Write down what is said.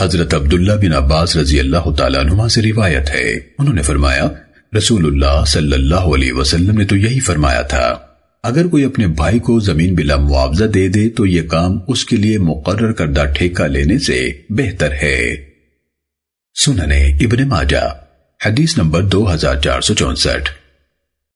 حضرت عبداللہ بن عباس رضی اللہ تعالیٰ عنہ سے روایت ہے۔ انہوں نے فرمایا، رسول اللہ صلی اللہ علیہ وسلم نے تو یہی فرمایا تھا، اگر کوئی اپنے بھائی کو زمین بلا معاوضہ دے دے تو یہ کام اس کے لیے مقرر کردہ ٹھیکہ لینے سے بہتر ہے۔ سننے ابن ماجہ، حدیث نمبر دو ہزار چار سو چونسٹھ۔